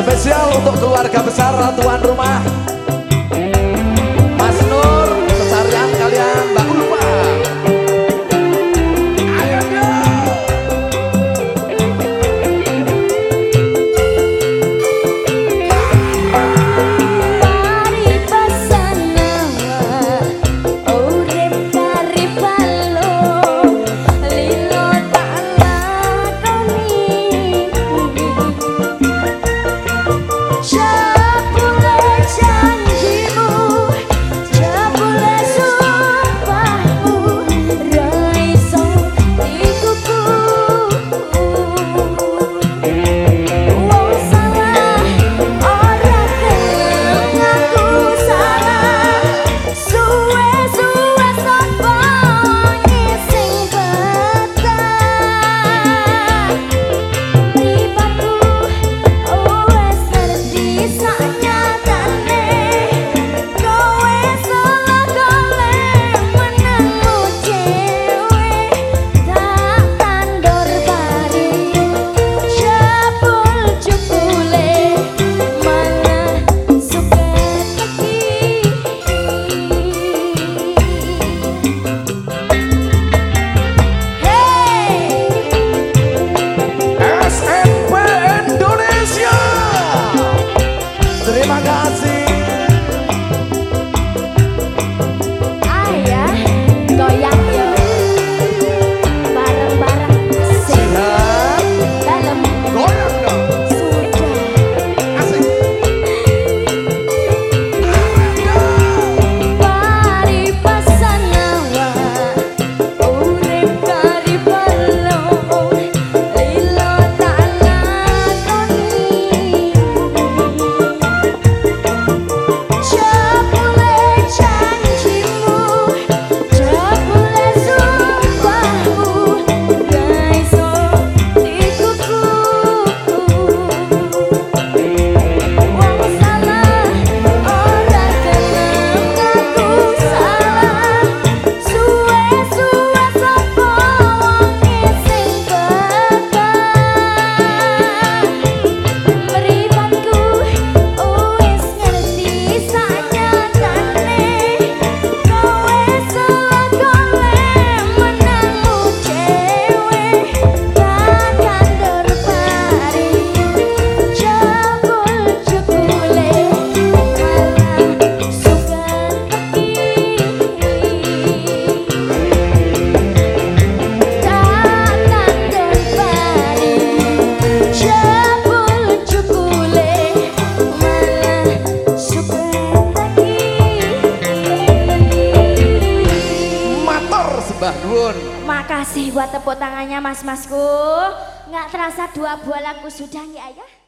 Spesial untuk keluarga besar tuan rumah. Makasih buat tepuk tangannya mas-masku. Nggak terasa dua buah lagu sudah ya ayah.